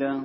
حميدا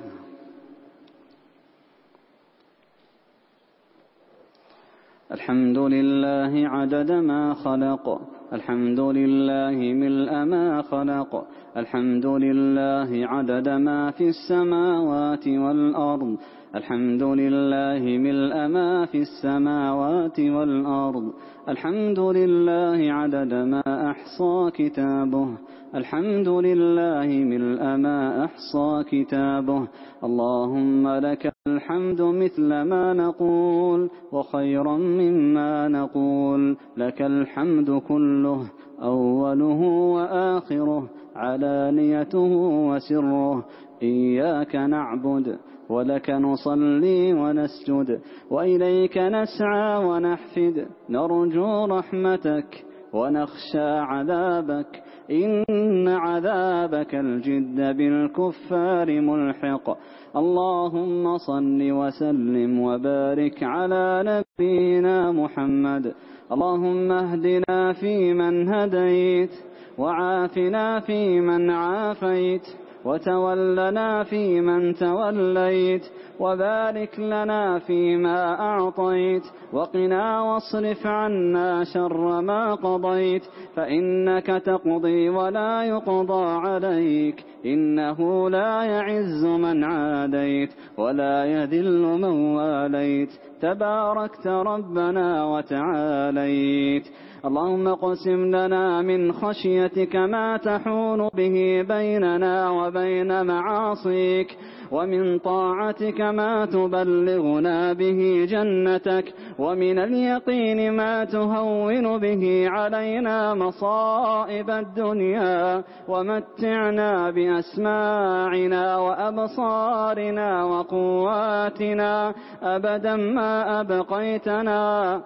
الحمد لله عدد ما خلق۔ الحمد لله ملء ما خلق الحمد لله عدد ما في السماوات والأرض الحمد لله ملء ما في السماوات والأرض الحمد لله عدد ما أحصى كتابه الحمد لله ملء ما أحصى كتابه اللهم لك الحمد مثل ما نقول وخيرا مما نقول لك الحمد كل كله أوله وآخره علانيته وسره إياك نعبد ولك نصلي ونسجد وإليك نسعى ونحفد نرجو رحمتك ونخشى عذابك إن عذابك الجد بالكفار ملحق اللهم صل وسلم وبارك على نبينا محمد اللهم اهدنا فيمن هديت وعافنا فيمن عافيت وتولنا فيمن توليت وبارك لنا فيما أعطيت وقنا واصرف عنا شر ما قضيت فإنك تقضي ولا يقضى عليك إنه لا يعز من عاديت ولا يذل من واليت تباركت ربنا وتعاليت اللهم اقسم لنا من خشيتك ما تحون به بيننا وبين معاصيك ومن طاعتك ما تبلغنا به جنتك ومن اليقين ما تهون به علينا مصائب الدنيا ومتعنا بأسماعنا وأبصارنا وقواتنا أبدا ما أبقيتنا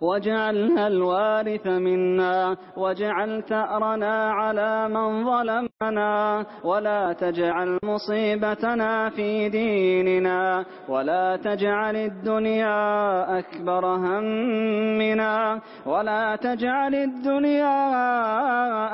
واجعلنا الوارث منا واجعل ثأرنا على من ظلمنا ولا تجعل مصيبتنا في ديننا ولا تجعل الدنيا أكبر همنا ولا تجعل الدنيا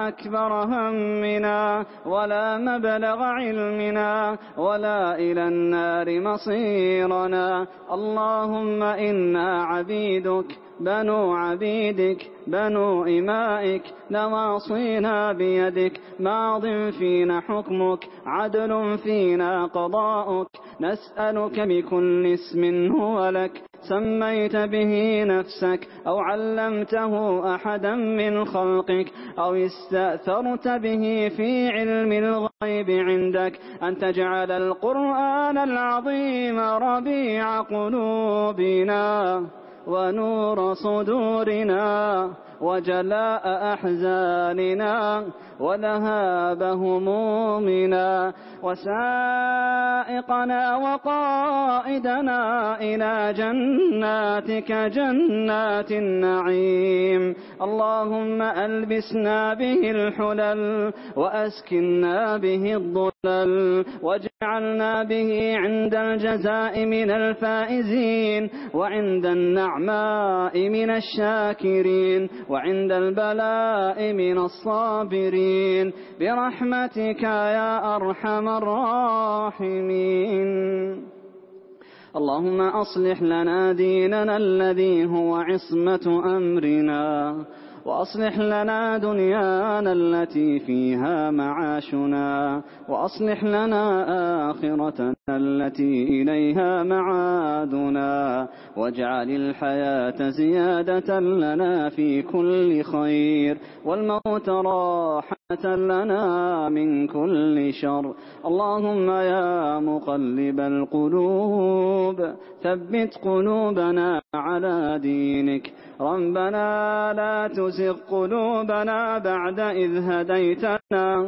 أكبر همنا ولا مبلغ علمنا ولا إلى النار مصيرنا. اللهم إنا عبيدك بنو عبيدك بنو إمائك نواصينا بيدك ماض فينا حكمك عدل فينا قضاؤك نسألك بكل اسم هو لك سميت به نفسك أو علمته أحدا من خلقك أو استأثرت به في علم الغيب عندك أن تجعل القرآن العظيم ربيع قلوبنا. ونور صدورنا وجلاء أحزاننا وذهاب همومنا وسائقنا وقائدنا إلى جناتك جنات النعيم اللهم ألبسنا به الحلل وأسكنا به الضلل واجعلنا به عند الجزاء من الفائزين وعند النعماء من الشاكرين وعند البلاء من الصابرين برحمتك يا أرحم الراحمين. اللهم أصلح لنا ديننا الذي هو عصمة أمرنا. وأصلح لنا دنيانا التي فيها معاشنا وأصلح لنا آخرتنا التي إليها معادنا واجعل الحياة زيادة لنا في كل خير والموت راحة لنا من كل شر. اللهم يا مقلب القلوب ثبت قلوبنا على دينك. ربنا لا تزغ قلوبنا بعد إذ هديتنا.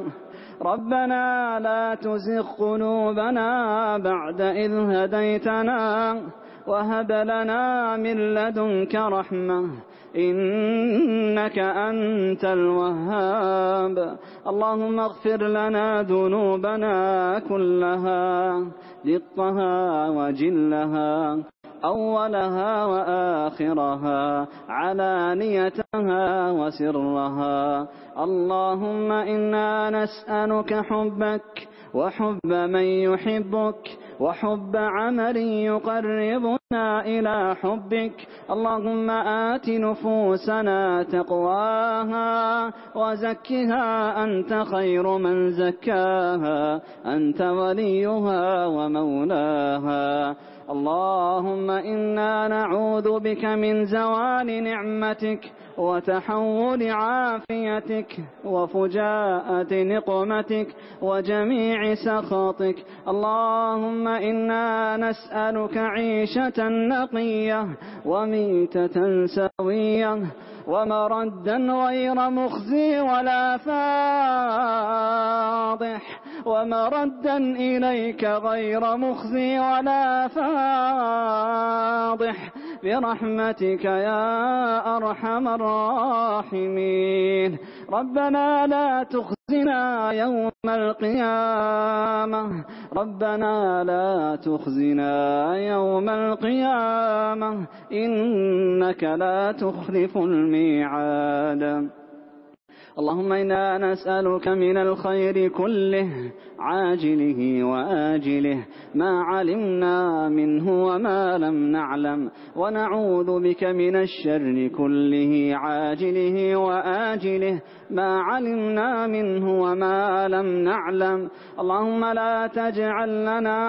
ربنا لا تزغ قلوبنا بعد إذ هديتنا. وهب لنا من لدنك رحمة. إنك أنت الوهاب. اللهم اغفر لنا ذنوبنا كلها دقها وجلها أولها وآخرها علانيتها وسرها. اللهم إنا نسألك حبك وحب من يحبك وحب عمل يقربنا إلى حبك. اللهم آت نفوسنا تقواها وزكها أنت خير من زكاها أنت وليها ومولاها. اللهم إنا نعوذ بك من زوال نعمتك وتحول عافيتك وفجاءة نقمتك وجميع سخطك. اللهم إنا نسألك عيشة نقية وميتة سوية ومردا غير مخزي ولا فاضح. ومردا إليك غير مخزي ولا فاضح. برحمتك يا أرحم الراحمين. ربنا لا تخزنا يوم القيامة. ربنا لا تخزنا يوم القيامة. إنك لا تخلف الميعاد. اللهم إنا نسألك من الخير كله عاجله وآجله ما علمنا منه وما لم نعلم ونعوذ بك من الشر كله عاجله وآجله ما علمنا منه وما لم نعلم. اللهم لا تجعل لنا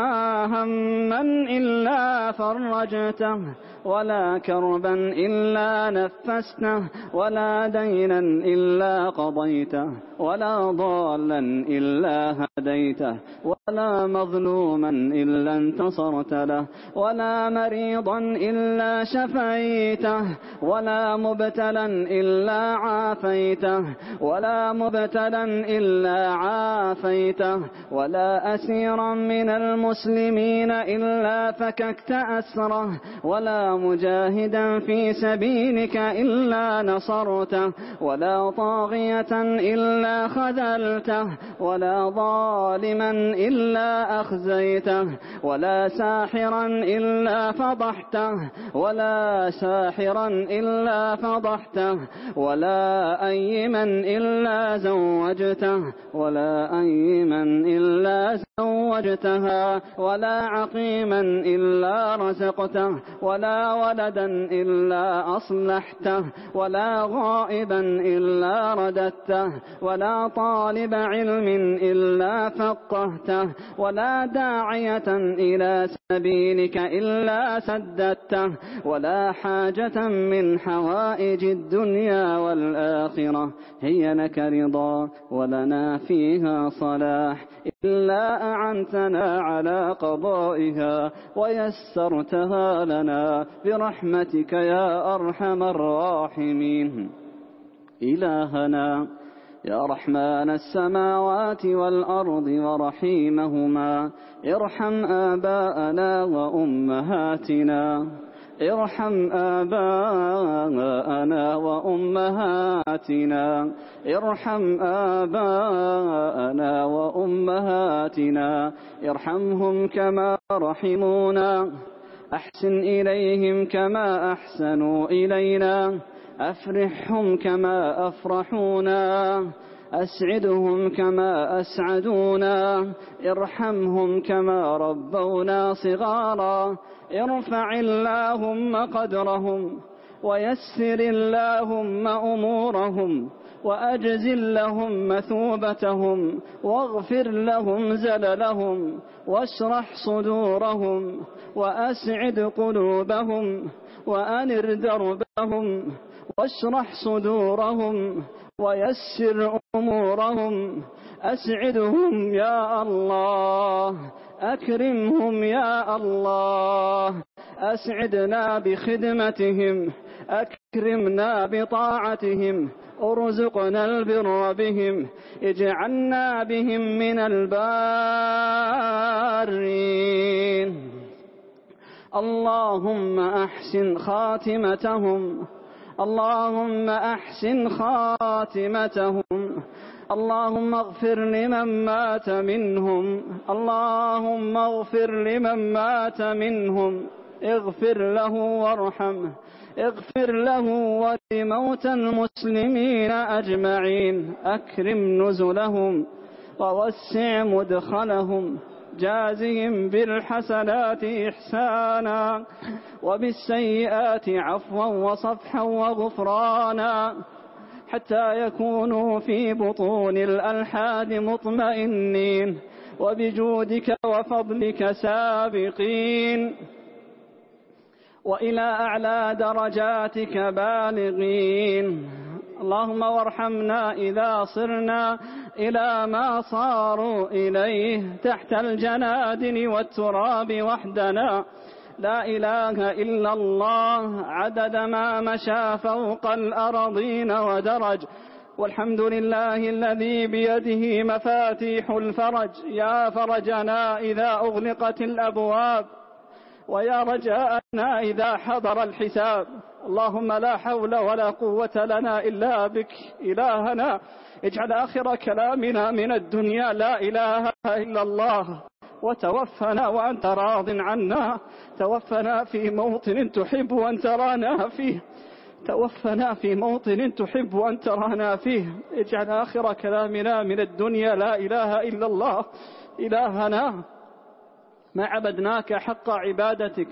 هما إلا فرجته ولا كربا إلا نفسته ولا دينا إلا قضيته. ولا ضالا إلا هديته ولا مظلوما إلا انتصرت له ولا مريضا إلا شفيته ولا مبتلا إلا عافيته ولا مبتلا إلا عافيته ولا أسيرا من المسلمين إلا فككت أسره ولا مجاهدا في سبيلك إلا نصرته ولا طاغية إلا خذلته ولا ظالما إلا أخزيته ولا ساحرا إلا فضحته ولا ساحرا إلا فضحته ولا أيما إلا زوجته ولا أيما إلا زوجته أخرجتها ولا عقيما إلا رزقته ولا ولدا إلا أصلحته ولا غائبا إلا رددته ولا طالب علم إلا فقهته ولا داعية إلى سبيلك إلا سددته ولا حاجة من حوائج الدنيا والآخرة هي لك رضا ولنا فيها صلاح إلا أعنت أنعمتنا على قضائها ويسرتها لنا برحمتك يا أرحم الراحمين. إلهنا يا رحمن السماوات والأرض ورحيمهما ارحم آباءنا وأمهاتنا. ارحم آباءنا وأمهاتنا. ارحم آباءنا وأمهاتنا. ارحمهم كما رحمونا. أحسن إليهم كما أحسنوا إلينا. أفرحهم كما أفرحونا. أسعدهم كما أسعدونا. ارحمهم كما ربونا صغارا. ارفع اللهم قدرهم ويسر اللهم أمورهم وأجزل لهم مثوبتهم واغفر لهم زللهم واشرح صدورهم وأسعد قلوبهم وأنر دربهم واشرح صدورهم ويسر أمورهم أسعدهم يا الله أكرمهم يا الله. أسعدنا بخدمتهم. أكرمنا بطاعتهم. أرزقنا البر بهم. اجعلنا بهم من البارين. اللهم أحسن خاتمتهم. اللهم أحسن خاتمتهم. اللهم اغفر لمن مات منهم. اللهم اغفر لمن مات منهم. اغفر له وارحمه اغفر له ولموتى المسلمين أجمعين. أكرم نزلهم ووسع مدخلهم. جازهم بالحسنات إحسانا وبالسيئات عفوا وصفحا وغفرانا. حتى يكونوا في بطون الألحاد مطمئنين. وبجودك وفضلك سابقين. وإلى أعلى درجاتك بالغين. اللهم وارحمنا إذا صرنا إلى ما صاروا إليه تحت الجنادن والتراب وحدنا. لا إله إلا الله عدد ما مشى فوق الأرضين ودرج. والحمد لله الذي بيده مفاتيح الفرج. يا فرجنا إذا أغلقت الأبواب ويا رجاءنا إذا حضر الحساب. اللهم لا حول ولا قوة لنا إلا بك إلهنا. اجعل آخر كلامنا من الدنيا لا إله إلا الله. وتوفنا وأنت راض عنا. توفنا في موطن تحب أن ترانا فيه. توفنا في موطن تحب أن ترانا فيه. اجعل آخر كلامنا من الدنيا. لا إله إلا الله. إلهنا. ما عبدناك حق عبادتك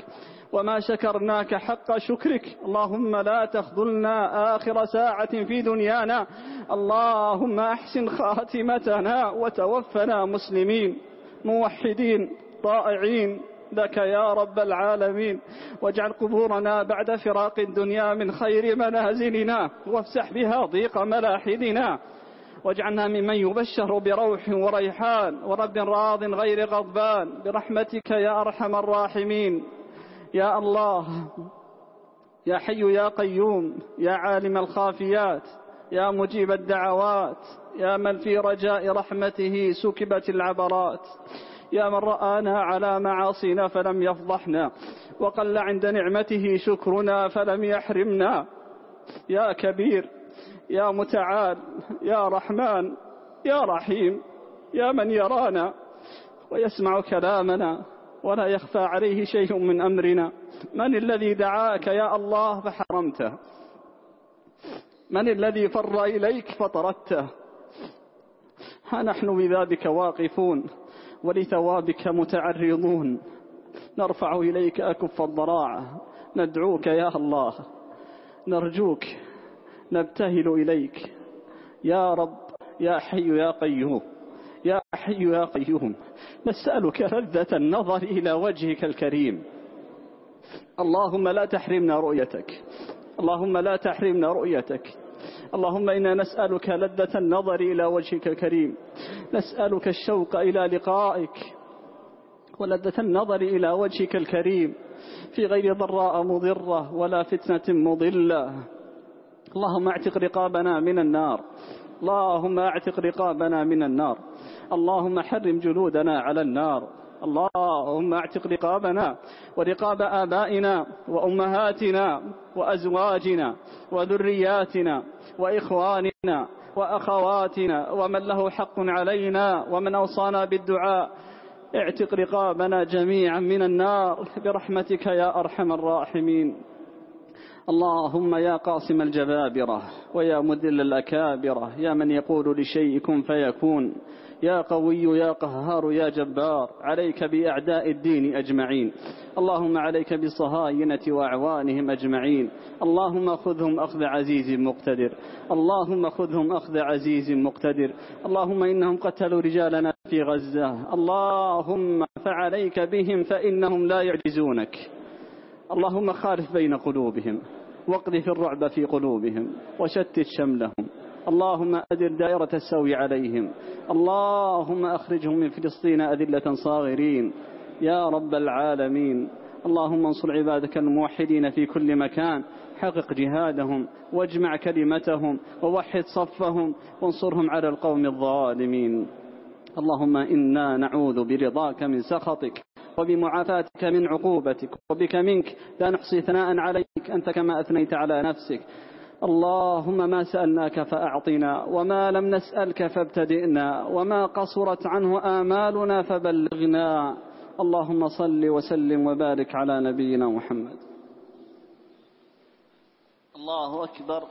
وما شكرناك حق شكرك. اللهم لا تخذلنا آخر ساعة في دنيانا. اللهم أحسن خاتمتنا وتوفنا مسلمين. موحدين طائعين. لك يا رب العالمين. واجعل قبورنا بعد فراق الدنيا من خير منازلنا. وافسح بها ضيق ملاحدنا. واجعلنا ممن يبشر بروح وريحان. ورب راض غير غضبان. برحمتك يا أرحم الراحمين. يا الله يا حي يا قيوم يا عالم الخافيات. يا مجيب الدعوات يا من في رجاء رحمته سكبت العبرات. يا من رآنا على معاصينا فلم يفضحنا وقل عند نعمته شكرنا فلم يحرمنا. يا كبير يا متعال يا رحمن يا رحيم يا من يرانا ويسمع كلامنا ولا يخفى عليه شيء من أمرنا. من الذي دعاك يا الله فحرمته؟ من الذي فر إليك فطردته ها نحن ببابك واقفون ولثوابك متعرضون. نرفع إليك أكف الضراع ندعوك يا الله. نرجوك. نبتهل إليك. يا رب يا حي يا قيوم. يا حي يا قيوم. نسألك لذة النظر إلى وجهك الكريم. اللهم لا تحرمنا رؤيتك. اللهم لا تحرمنا رؤيتك. اللهم إنا نسألك لذة النظر إلى وجهك الكريم. نسألك الشوق إلى لقائك ولذة النظر إلى وجهك الكريم. في غير ضراء مضرة ولا فتنة مضلة. اللهم اعتق رقابنا من النار. اللهم اعتق رقابنا من النار. اللهم حرم جلودنا على النار. اللهم اعتق رقابنا ورقاب آبائنا وأمهاتنا وأزواجنا وذرياتنا وإخواننا وأخواتنا ومن له حق علينا ومن أوصانا بالدعاء. اعتق رقابنا جميعا من النار. برحمتك يا أرحم الراحمين. اللهم يا قاسم الجبابرة ويا مذل الأكابرة يا من يقول لشيء كن فيكون يا قوي يا قهار يا جبار عليك بأعداء الدين أجمعين اللهم عليك بالصهاينة وأعوانهم أجمعين اللهم خذهم أخذ عزيز مقتدر اللهم خذهم أخذ عزيز مقتدر اللهم إنهم قتلوا رجالنا في غزة اللهم فعليك بهم فإنهم لا يعجزونك اللهم خالف بين قلوبهم واقذف الرعب في قلوبهم وشتت شملهم. اللهم أدر دائرة السوي عليهم. اللهم أخرجهم من فلسطين أذلة صاغرين. يا رب العالمين. اللهم انصر عبادك الموحدين في كل مكان. حقق جهادهم واجمع كلمتهم ووحد صفهم وانصرهم على القوم الظالمين. اللهم إنا نعوذ برضاك من سخطك. وبمعافاتك من عقوبتك وبك منك لا نحصي ثناء عليك أنت كما أثنيت على نفسك. اللهم ما سألناك فأعطنا وما لم نسألك فابتدئنا وما قصرت عنه آمالنا فبلغنا. اللهم صل وسلم وبارك على نبينا محمد. الله أكبر.